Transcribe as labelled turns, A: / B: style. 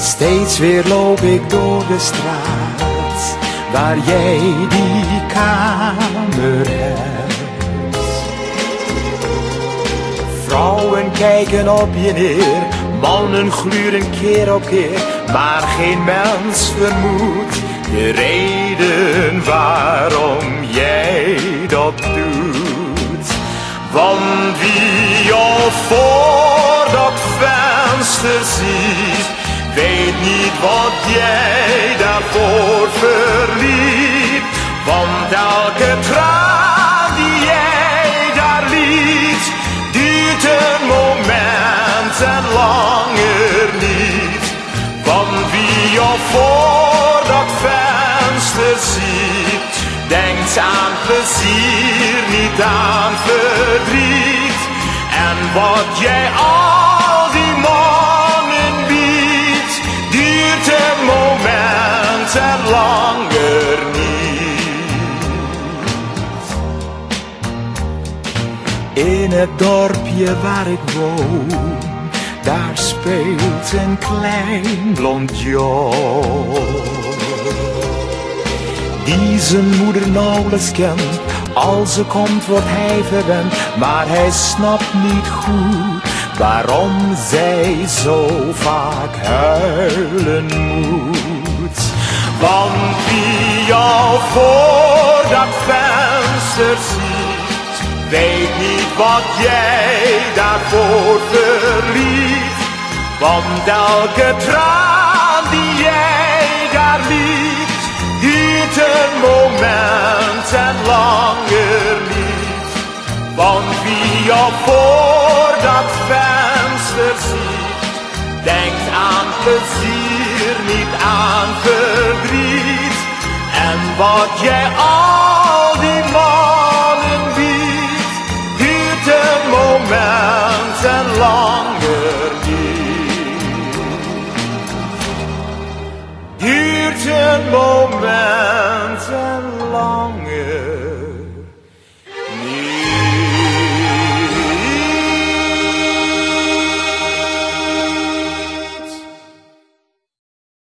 A: Steeds weer loop ik door de straat waar jij die kamer hebt. Vrouwen kijken op je neer, mannen gluren keer op keer, maar geen mens vermoedt de reden waarom jij dat doet. Want wie jou voor dat venster ziet, weet niet wat jij daarvoor verliet. Want elke traan die jij daar liet, duurt een moment en langer niet. Want wie jou voor dat venster ziet, denkt aan plezier, niet aan verdriet. En wat jij al In het dorpje waar ik woon, daar speelt een klein blond jong. Die zijn moeder nauwelijks kent, als ze komt wordt hij verwend, maar hij snapt niet goed waarom zij zo vaak huilen moet. Want wie jou voor dat venster weet niet wat jij daarvoor verliet. Want elke traan die jij daar liet, duurt een moment en langer niet. Want wie jou voor dat venster ziet, denkt aan plezier, niet aan verdriet. En wat jij ten more.